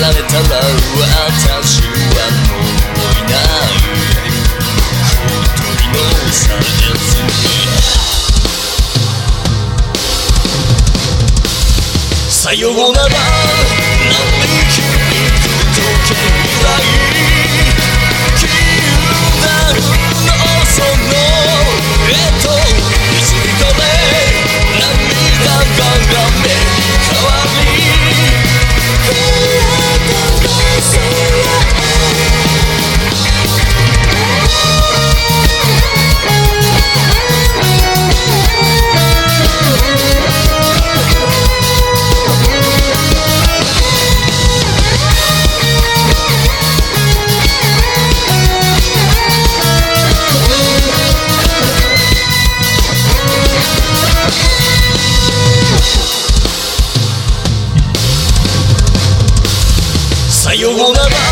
されたら私はもういない。小鳥のされずさようなら。Sayonara